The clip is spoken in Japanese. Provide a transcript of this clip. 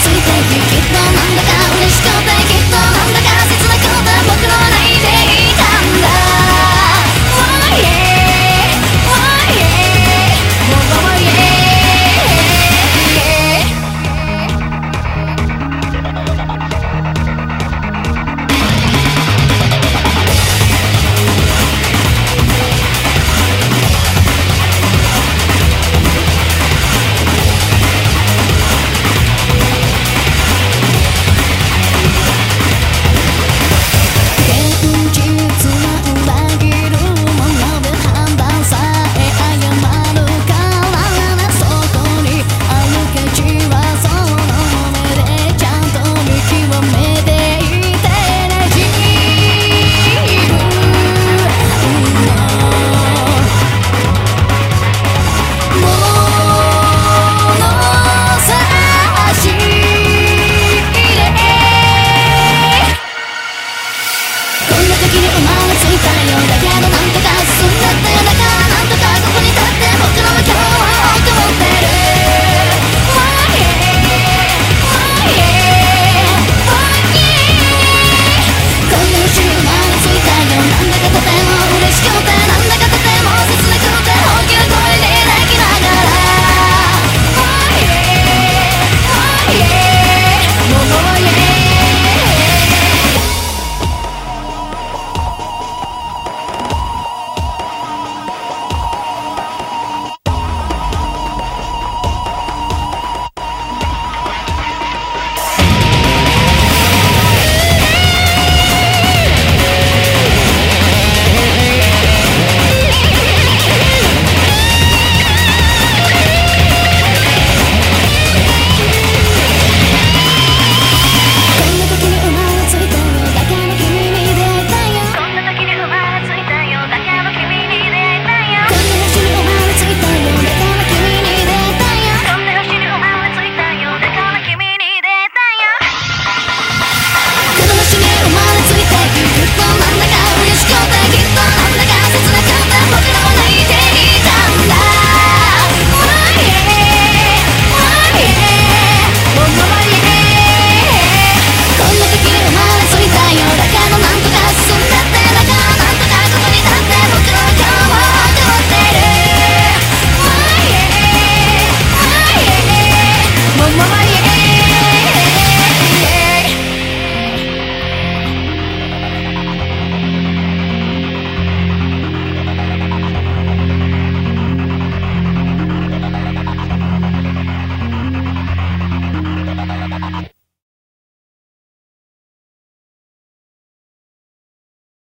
すぎて結局なんだか嬉しかっ